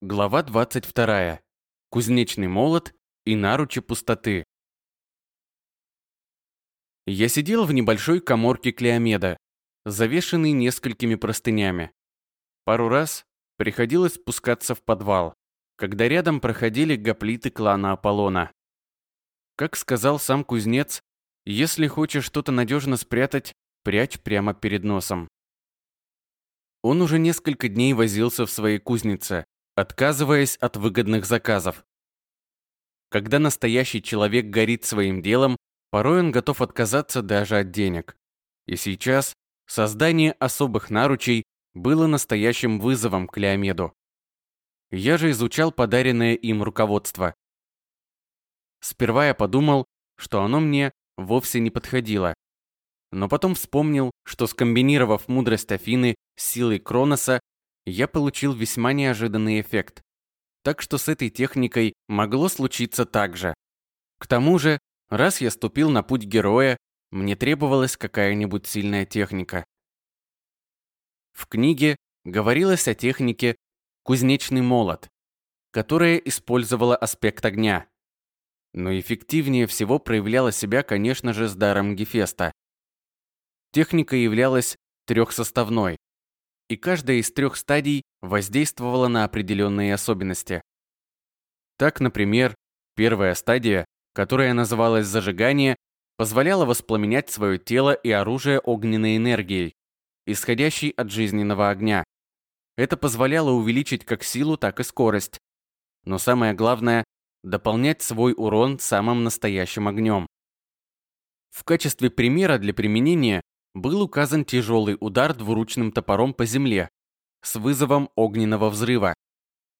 Глава 22. Кузнечный молот и наручи пустоты. Я сидел в небольшой коморке Клеомеда, завешенной несколькими простынями. Пару раз приходилось спускаться в подвал, когда рядом проходили гоплиты клана Аполлона. Как сказал сам кузнец, если хочешь что-то надежно спрятать, прячь прямо перед носом. Он уже несколько дней возился в своей кузнице, отказываясь от выгодных заказов. Когда настоящий человек горит своим делом, порой он готов отказаться даже от денег. И сейчас создание особых наручей было настоящим вызовом к Леомеду. Я же изучал подаренное им руководство. Сперва я подумал, что оно мне вовсе не подходило. Но потом вспомнил, что скомбинировав мудрость Афины с силой Кроноса, я получил весьма неожиданный эффект. Так что с этой техникой могло случиться так же. К тому же, раз я ступил на путь героя, мне требовалась какая-нибудь сильная техника. В книге говорилось о технике «кузнечный молот», которая использовала аспект огня. Но эффективнее всего проявляла себя, конечно же, с даром Гефеста. Техника являлась трехсоставной, и каждая из трех стадий воздействовала на определенные особенности. Так, например, первая стадия, которая называлась зажигание, позволяла воспламенять свое тело и оружие огненной энергией, исходящей от жизненного огня. Это позволяло увеличить как силу, так и скорость. Но самое главное – дополнять свой урон самым настоящим огнем. В качестве примера для применения был указан тяжелый удар двуручным топором по земле с вызовом огненного взрыва.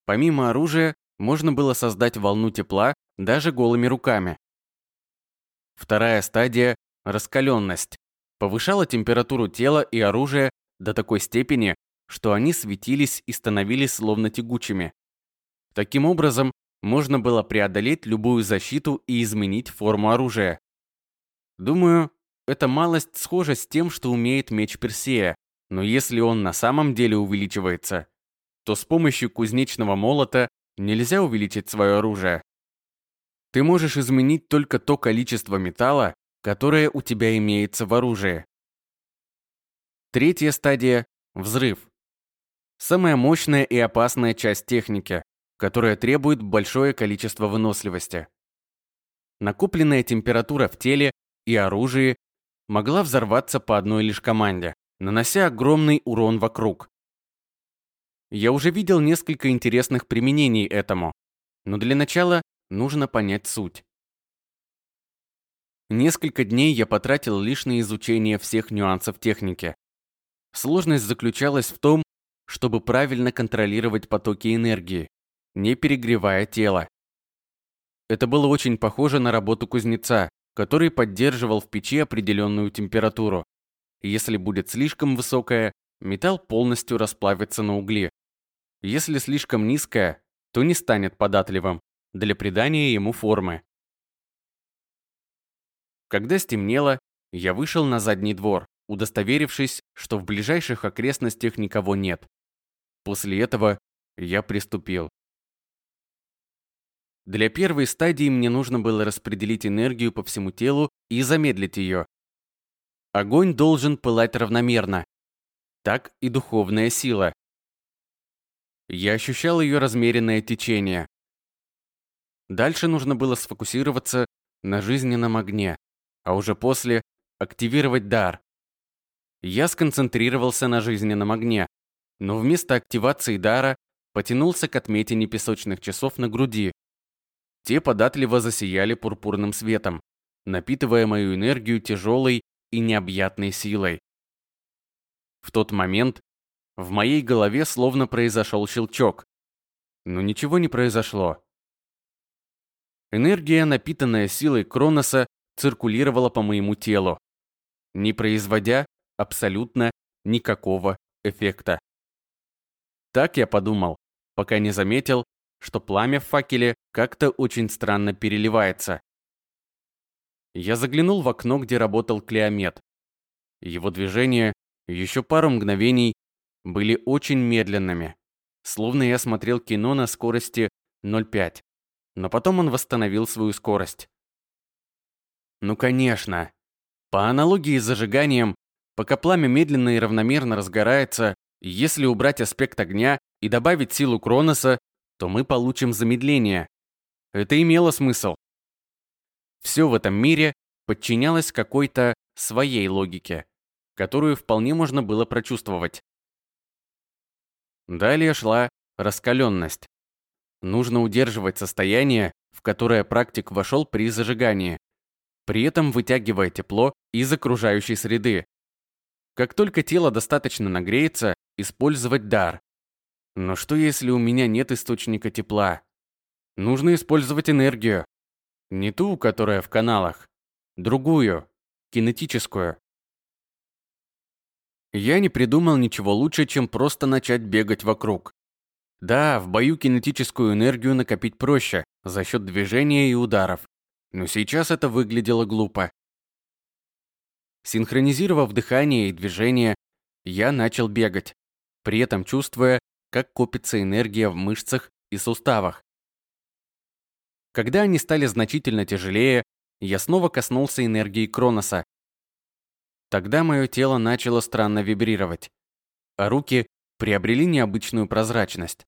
Помимо оружия, можно было создать волну тепла даже голыми руками. Вторая стадия – раскаленность. Повышала температуру тела и оружия до такой степени, что они светились и становились словно тягучими. Таким образом, можно было преодолеть любую защиту и изменить форму оружия. Думаю, эта малость схожа с тем, что умеет меч Персея, но если он на самом деле увеличивается, то с помощью кузнечного молота нельзя увеличить свое оружие. Ты можешь изменить только то количество металла, которое у тебя имеется в оружии. Третья стадия – взрыв. Самая мощная и опасная часть техники, которая требует большое количество выносливости. Накопленная температура в теле и оружии могла взорваться по одной лишь команде, нанося огромный урон вокруг. Я уже видел несколько интересных применений этому, но для начала нужно понять суть. Несколько дней я потратил лишь на изучение всех нюансов техники. Сложность заключалась в том, чтобы правильно контролировать потоки энергии, не перегревая тело. Это было очень похоже на работу кузнеца, который поддерживал в печи определенную температуру. Если будет слишком высокая, металл полностью расплавится на угли. Если слишком низкая, то не станет податливым для придания ему формы. Когда стемнело, я вышел на задний двор, удостоверившись, что в ближайших окрестностях никого нет. После этого я приступил. Для первой стадии мне нужно было распределить энергию по всему телу и замедлить ее. Огонь должен пылать равномерно. Так и духовная сила. Я ощущал ее размеренное течение. Дальше нужно было сфокусироваться на жизненном огне, а уже после активировать дар. Я сконцентрировался на жизненном огне, но вместо активации дара потянулся к отметине песочных часов на груди, те податливо засияли пурпурным светом, напитывая мою энергию тяжелой и необъятной силой. В тот момент в моей голове словно произошел щелчок, но ничего не произошло. Энергия, напитанная силой Кроноса, циркулировала по моему телу, не производя абсолютно никакого эффекта. Так я подумал, пока не заметил, что пламя в факеле как-то очень странно переливается. Я заглянул в окно, где работал Клеомет. Его движения еще пару мгновений были очень медленными, словно я смотрел кино на скорости 0,5. Но потом он восстановил свою скорость. Ну конечно. По аналогии с зажиганием, пока пламя медленно и равномерно разгорается, если убрать аспект огня и добавить силу Кроноса, то мы получим замедление. Это имело смысл. Все в этом мире подчинялось какой-то своей логике, которую вполне можно было прочувствовать. Далее шла раскаленность. Нужно удерживать состояние, в которое практик вошел при зажигании, при этом вытягивая тепло из окружающей среды. Как только тело достаточно нагреется, использовать дар. Но что если у меня нет источника тепла? Нужно использовать энергию. Не ту, которая в каналах. Другую, кинетическую. Я не придумал ничего лучше, чем просто начать бегать вокруг. Да, в бою кинетическую энергию накопить проще, за счет движения и ударов но сейчас это выглядело глупо. Синхронизировав дыхание и движение, я начал бегать, при этом чувствуя, как копится энергия в мышцах и суставах. Когда они стали значительно тяжелее, я снова коснулся энергии Кроноса. Тогда мое тело начало странно вибрировать, а руки приобрели необычную прозрачность.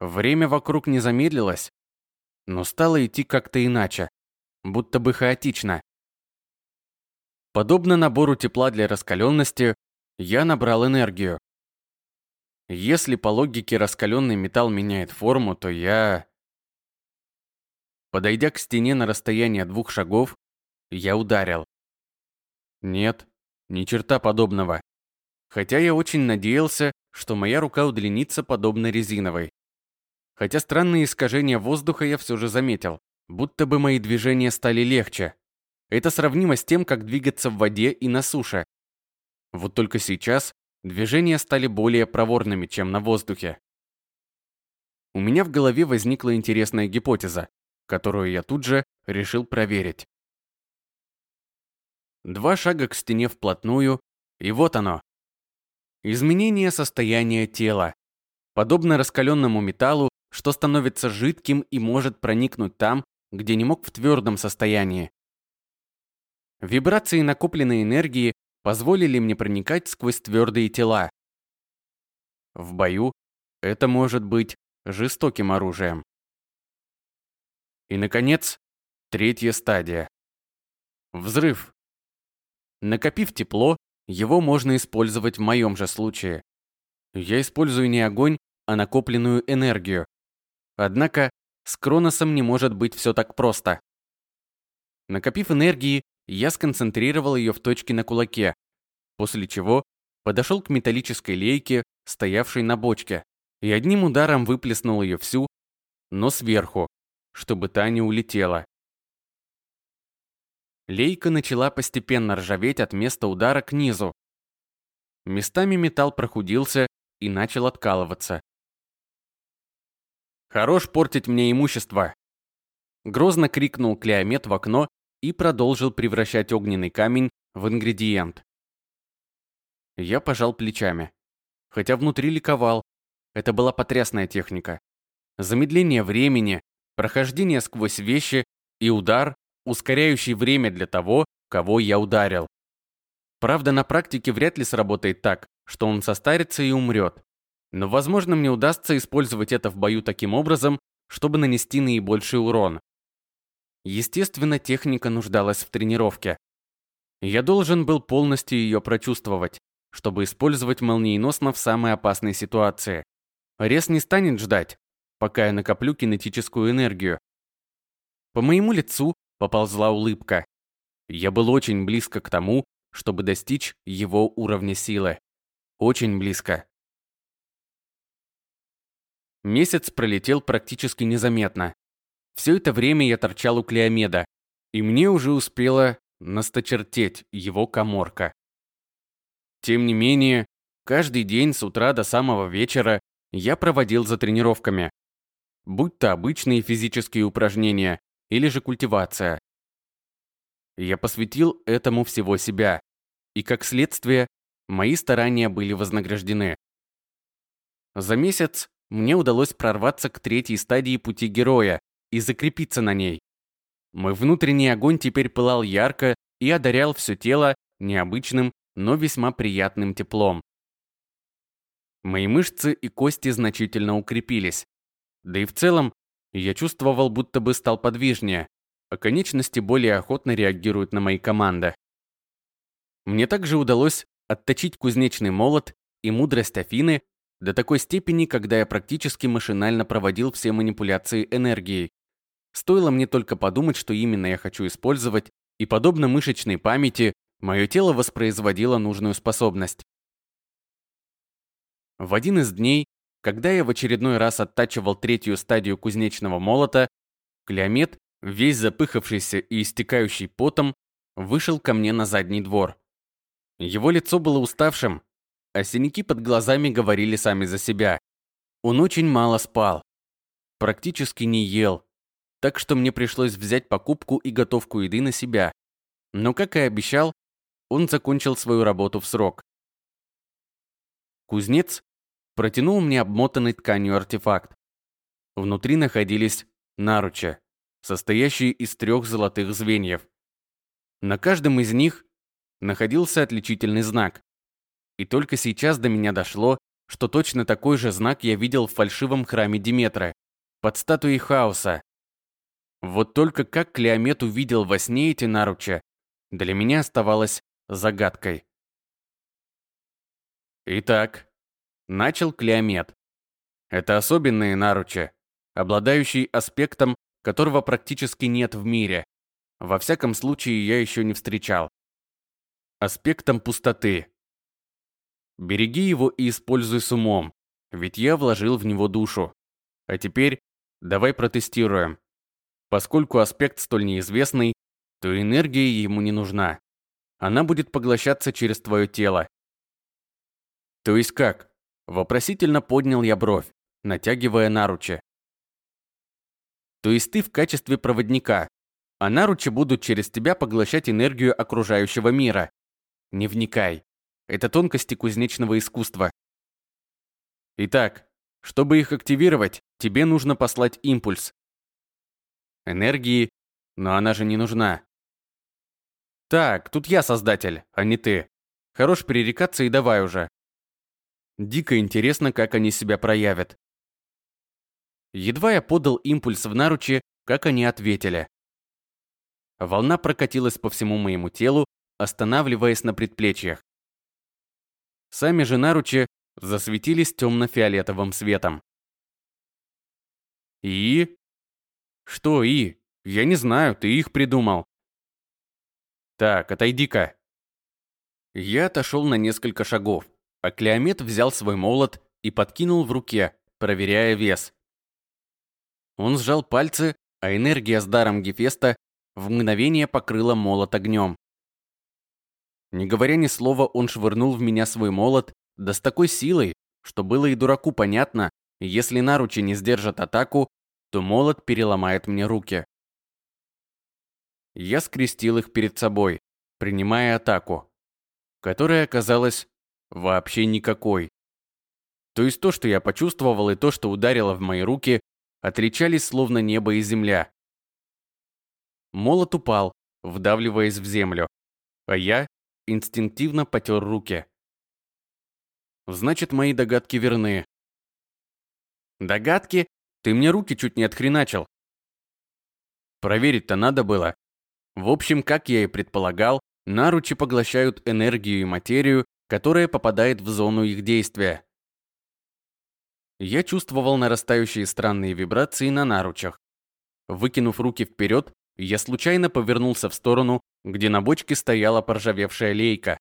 Время вокруг не замедлилось, но стало идти как-то иначе будто бы хаотично. Подобно набору тепла для раскаленности, я набрал энергию. Если по логике раскаленный металл меняет форму, то я... Подойдя к стене на расстояние двух шагов, я ударил. Нет, ни черта подобного. Хотя я очень надеялся, что моя рука удлинится подобно резиновой. Хотя странные искажения воздуха я все же заметил. Будто бы мои движения стали легче. Это сравнимо с тем, как двигаться в воде и на суше. Вот только сейчас движения стали более проворными, чем на воздухе. У меня в голове возникла интересная гипотеза, которую я тут же решил проверить. Два шага к стене вплотную, и вот оно. Изменение состояния тела. Подобно раскаленному металлу, что становится жидким и может проникнуть там, где не мог в твердом состоянии. Вибрации накопленной энергии позволили мне проникать сквозь твердые тела. В бою это может быть жестоким оружием. И, наконец, третья стадия. Взрыв. Накопив тепло, его можно использовать в моем же случае. Я использую не огонь, а накопленную энергию. Однако с Кроносом не может быть все так просто. Накопив энергии, я сконцентрировал ее в точке на кулаке, после чего подошел к металлической лейке, стоявшей на бочке, и одним ударом выплеснул ее всю, но сверху, чтобы та не улетела. Лейка начала постепенно ржаветь от места удара к низу. Местами металл прохудился и начал откалываться. Хорош портить мне имущество!» Грозно крикнул Клеомет в окно и продолжил превращать огненный камень в ингредиент. Я пожал плечами. Хотя внутри ликовал. Это была потрясная техника. Замедление времени, прохождение сквозь вещи и удар, ускоряющий время для того, кого я ударил. Правда, на практике вряд ли сработает так, что он состарится и умрет. Но, возможно, мне удастся использовать это в бою таким образом, чтобы нанести наибольший урон. Естественно, техника нуждалась в тренировке. Я должен был полностью ее прочувствовать, чтобы использовать молниеносно в самой опасной ситуации. Рез не станет ждать, пока я накоплю кинетическую энергию. По моему лицу поползла улыбка. Я был очень близко к тому, чтобы достичь его уровня силы. Очень близко. Месяц пролетел практически незаметно. Все это время я торчал у Клеомеда, и мне уже успела насточертеть его коморка. Тем не менее, каждый день с утра до самого вечера я проводил за тренировками. Будь то обычные физические упражнения или же культивация. Я посвятил этому всего себя, и как следствие, мои старания были вознаграждены. За месяц мне удалось прорваться к третьей стадии пути героя и закрепиться на ней. Мой внутренний огонь теперь пылал ярко и одарял все тело необычным, но весьма приятным теплом. Мои мышцы и кости значительно укрепились. Да и в целом, я чувствовал, будто бы стал подвижнее, а конечности более охотно реагируют на мои команды. Мне также удалось отточить кузнечный молот и мудрость Афины до такой степени, когда я практически машинально проводил все манипуляции энергией. Стоило мне только подумать, что именно я хочу использовать, и подобно мышечной памяти, мое тело воспроизводило нужную способность. В один из дней, когда я в очередной раз оттачивал третью стадию кузнечного молота, Клеомет, весь запыхавшийся и истекающий потом, вышел ко мне на задний двор. Его лицо было уставшим, а синяки под глазами говорили сами за себя. Он очень мало спал, практически не ел, так что мне пришлось взять покупку и готовку еды на себя. Но, как и обещал, он закончил свою работу в срок. Кузнец протянул мне обмотанный тканью артефакт. Внутри находились наручи, состоящие из трех золотых звеньев. На каждом из них находился отличительный знак. И только сейчас до меня дошло, что точно такой же знак я видел в фальшивом храме Диметры, под статуей хаоса. Вот только как Клеомет увидел во сне эти наручи, для меня оставалось загадкой. Итак, начал Клеомет. Это особенные наручи, обладающие аспектом, которого практически нет в мире. Во всяком случае, я еще не встречал. Аспектом пустоты. Береги его и используй с умом, ведь я вложил в него душу. А теперь давай протестируем. Поскольку аспект столь неизвестный, то энергия ему не нужна. Она будет поглощаться через твое тело. То есть как? Вопросительно поднял я бровь, натягивая наручи. То есть ты в качестве проводника, а наручи будут через тебя поглощать энергию окружающего мира. Не вникай. Это тонкости кузнечного искусства. Итак, чтобы их активировать, тебе нужно послать импульс. Энергии, но она же не нужна. Так, тут я создатель, а не ты. Хорош перерекаться и давай уже. Дико интересно, как они себя проявят. Едва я подал импульс в наручи, как они ответили. Волна прокатилась по всему моему телу, останавливаясь на предплечьях. Сами же наручи засветились темно-фиолетовым светом. И? Что и? Я не знаю, ты их придумал. Так, отойди-ка. Я отошел на несколько шагов, а Клеомет взял свой молот и подкинул в руке, проверяя вес. Он сжал пальцы, а энергия с даром Гефеста в мгновение покрыла молот огнем. Не говоря ни слова, он швырнул в меня свой молот, да с такой силой, что было и дураку понятно, если наручи не сдержат атаку, то молот переломает мне руки. Я скрестил их перед собой, принимая атаку, которая оказалась вообще никакой. То есть то, что я почувствовал, и то, что ударило в мои руки, отличались словно небо и земля. Молот упал, вдавливаясь в землю, а я инстинктивно потер руки. Значит, мои догадки верны. Догадки? Ты мне руки чуть не отхреначил. Проверить-то надо было. В общем, как я и предполагал, наручи поглощают энергию и материю, которая попадает в зону их действия. Я чувствовал нарастающие странные вибрации на наручах. Выкинув руки вперед, я случайно повернулся в сторону, где на бочке стояла поржавевшая лейка.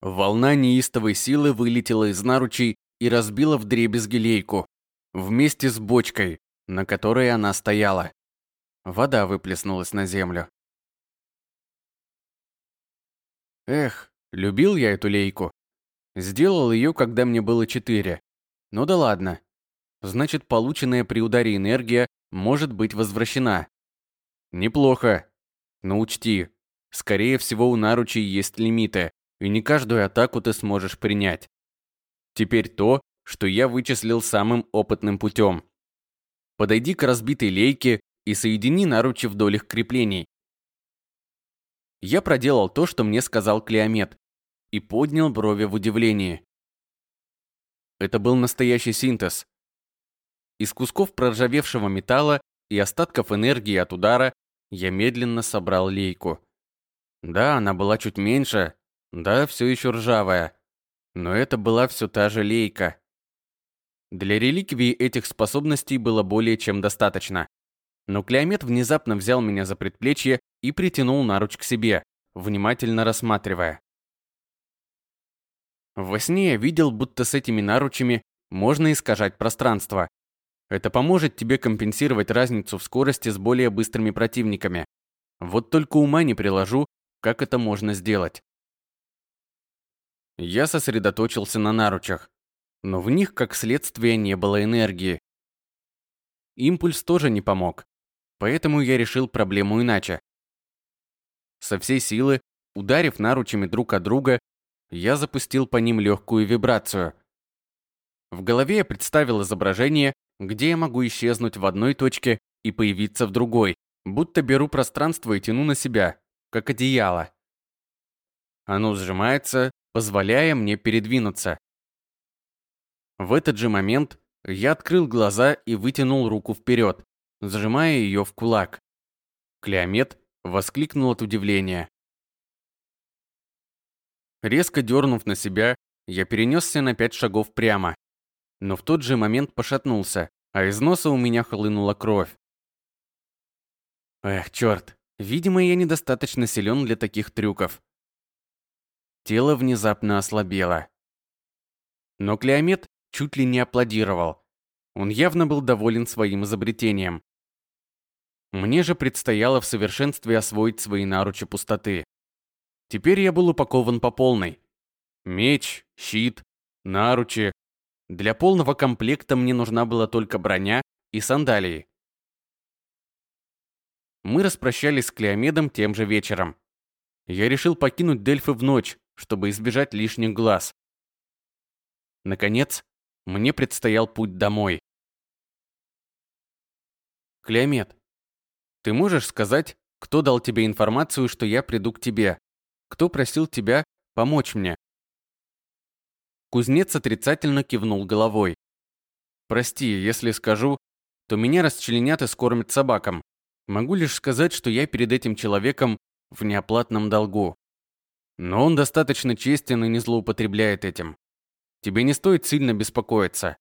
Волна неистовой силы вылетела из наручей и разбила вдребезги лейку, вместе с бочкой, на которой она стояла. Вода выплеснулась на землю. Эх, любил я эту лейку. Сделал ее, когда мне было четыре. Ну да ладно. Значит, полученная при ударе энергия может быть возвращена. Неплохо. Но учти, скорее всего у наручей есть лимиты, и не каждую атаку ты сможешь принять. Теперь то, что я вычислил самым опытным путем. Подойди к разбитой лейке и соедини наручи вдоль их креплений. Я проделал то, что мне сказал Клеомет, и поднял брови в удивлении. Это был настоящий синтез. Из кусков проржавевшего металла и остатков энергии от удара я медленно собрал лейку. Да, она была чуть меньше, да, все еще ржавая, но это была все та же лейка. Для реликвии этих способностей было более чем достаточно. Но Клеомет внезапно взял меня за предплечье и притянул наруч к себе, внимательно рассматривая. Во сне я видел, будто с этими наручами можно искажать пространство. Это поможет тебе компенсировать разницу в скорости с более быстрыми противниками. Вот только ума не приложу, как это можно сделать. Я сосредоточился на наручах, но в них, как следствие, не было энергии. Импульс тоже не помог, поэтому я решил проблему иначе. Со всей силы, ударив наручами друг от друга, я запустил по ним легкую вибрацию. В голове я представил изображение, где я могу исчезнуть в одной точке и появиться в другой, будто беру пространство и тяну на себя, как одеяло. Оно сжимается, позволяя мне передвинуться. В этот же момент я открыл глаза и вытянул руку вперед, сжимая ее в кулак. Клеомет воскликнул от удивления. Резко дернув на себя, я перенесся на пять шагов прямо. Но в тот же момент пошатнулся, а из носа у меня хлынула кровь. Эх, черт, видимо, я недостаточно силен для таких трюков. Тело внезапно ослабело. Но Клеомет чуть ли не аплодировал. Он явно был доволен своим изобретением. Мне же предстояло в совершенстве освоить свои наручи пустоты. Теперь я был упакован по полной. Меч, щит, наручи. Для полного комплекта мне нужна была только броня и сандалии. Мы распрощались с Клеомедом тем же вечером. Я решил покинуть Дельфы в ночь, чтобы избежать лишних глаз. Наконец, мне предстоял путь домой. Клеомед, ты можешь сказать, кто дал тебе информацию, что я приду к тебе? Кто просил тебя помочь мне?» Кузнец отрицательно кивнул головой. «Прости, если скажу, то меня расчленят и скормят собакам. Могу лишь сказать, что я перед этим человеком в неоплатном долгу. Но он достаточно честен и не злоупотребляет этим. Тебе не стоит сильно беспокоиться.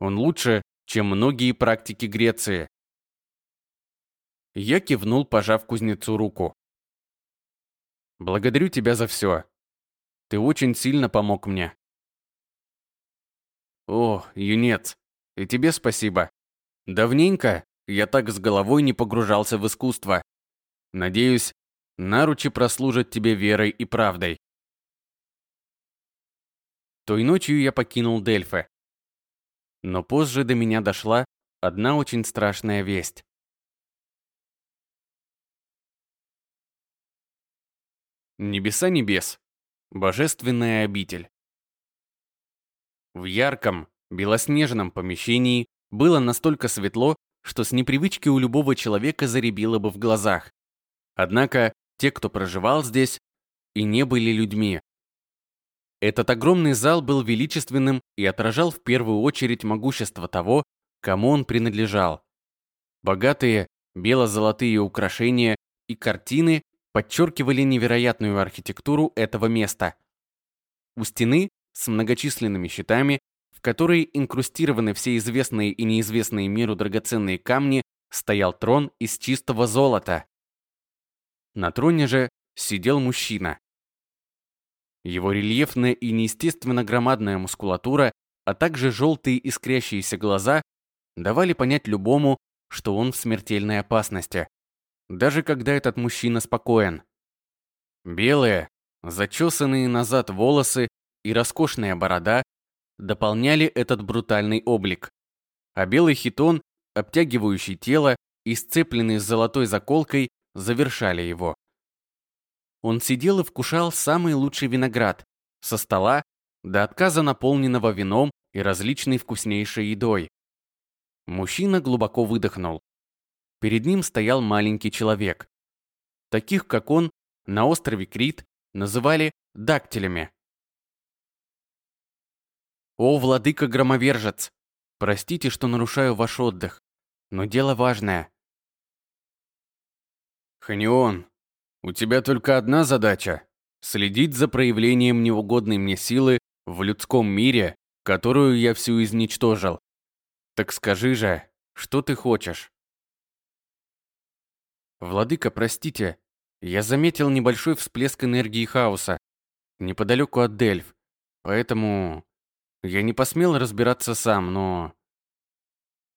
Он лучше, чем многие практики Греции». Я кивнул, пожав кузнецу руку. Благодарю тебя за все. Ты очень сильно помог мне. О, юнец, и тебе спасибо. Давненько я так с головой не погружался в искусство. Надеюсь, наручи прослужат тебе верой и правдой. Той ночью я покинул Дельфы. Но позже до меня дошла одна очень страшная весть. Небеса небес. Божественная обитель. В ярком, белоснежном помещении было настолько светло, что с непривычки у любого человека заребило бы в глазах. Однако те, кто проживал здесь, и не были людьми. Этот огромный зал был величественным и отражал в первую очередь могущество того, кому он принадлежал. Богатые бело-золотые украшения и картины подчеркивали невероятную архитектуру этого места. У стены с многочисленными щитами, в которые инкрустированы все известные и неизвестные миру драгоценные камни, стоял трон из чистого золота. На троне же сидел мужчина. Его рельефная и неестественно громадная мускулатура, а также желтые искрящиеся глаза давали понять любому, что он в смертельной опасности даже когда этот мужчина спокоен. Белые, зачесанные назад волосы и роскошная борода дополняли этот брутальный облик. А белый хитон, обтягивающий тело и сцепленный с золотой заколкой, завершали его. Он сидел и вкушал самый лучший виноград, со стола, до отказа наполненного вином и различной вкуснейшей едой. Мужчина глубоко выдохнул. Перед ним стоял маленький человек. Таких, как он, на острове Крит называли дактилями. «О, владыка-громовержец! Простите, что нарушаю ваш отдых, но дело важное». «Ханион, у тебя только одна задача — следить за проявлением неугодной мне силы в людском мире, которую я всю изничтожил. Так скажи же, что ты хочешь?» «Владыка, простите, я заметил небольшой всплеск энергии хаоса неподалеку от Дельф, поэтому я не посмел разбираться сам, но...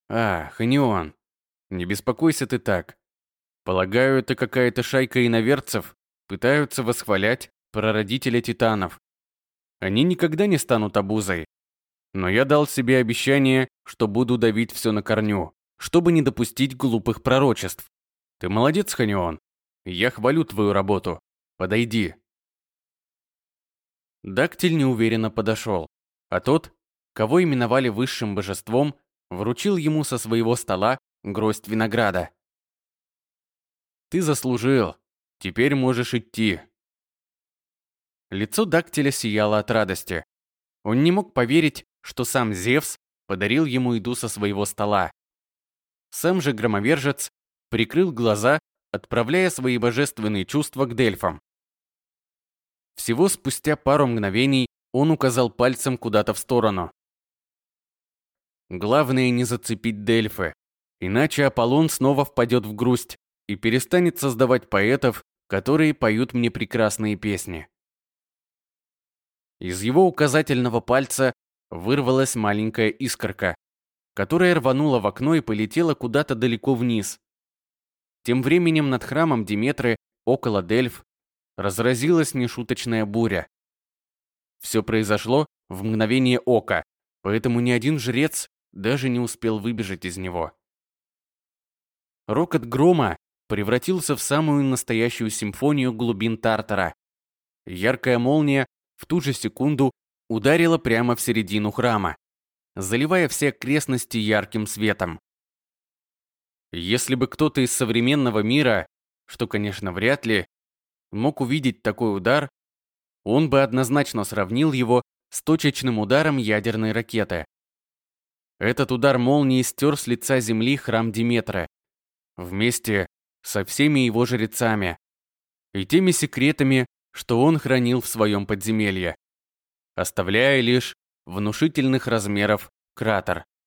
А, Ханион, не беспокойся ты так. Полагаю, это какая-то шайка иноверцев пытаются восхвалять прародителя титанов. Они никогда не станут обузой. Но я дал себе обещание, что буду давить все на корню, чтобы не допустить глупых пророчеств. Ты молодец, Ханион. Я хвалю твою работу. Подойди. Дактиль неуверенно подошел, а тот, кого именовали высшим божеством, вручил ему со своего стола гроздь винограда. «Ты заслужил. Теперь можешь идти». Лицо Дактиля сияло от радости. Он не мог поверить, что сам Зевс подарил ему еду со своего стола. Сам же громовержец прикрыл глаза отправляя свои божественные чувства к Дельфам. Всего спустя пару мгновений он указал пальцем куда-то в сторону. Главное не зацепить Дельфы, иначе Аполлон снова впадет в грусть и перестанет создавать поэтов, которые поют мне прекрасные песни. Из его указательного пальца вырвалась маленькая искорка, которая рванула в окно и полетела куда-то далеко вниз. Тем временем над храмом Диметры, около Дельф, разразилась нешуточная буря. Все произошло в мгновение ока, поэтому ни один жрец даже не успел выбежать из него. Рокот грома превратился в самую настоящую симфонию глубин Тартара. Яркая молния в ту же секунду ударила прямо в середину храма, заливая все окрестности ярким светом. Если бы кто-то из современного мира, что, конечно, вряд ли, мог увидеть такой удар, он бы однозначно сравнил его с точечным ударом ядерной ракеты. Этот удар молнии стер с лица земли храм Диметра, вместе со всеми его жрецами и теми секретами, что он хранил в своем подземелье, оставляя лишь внушительных размеров кратер,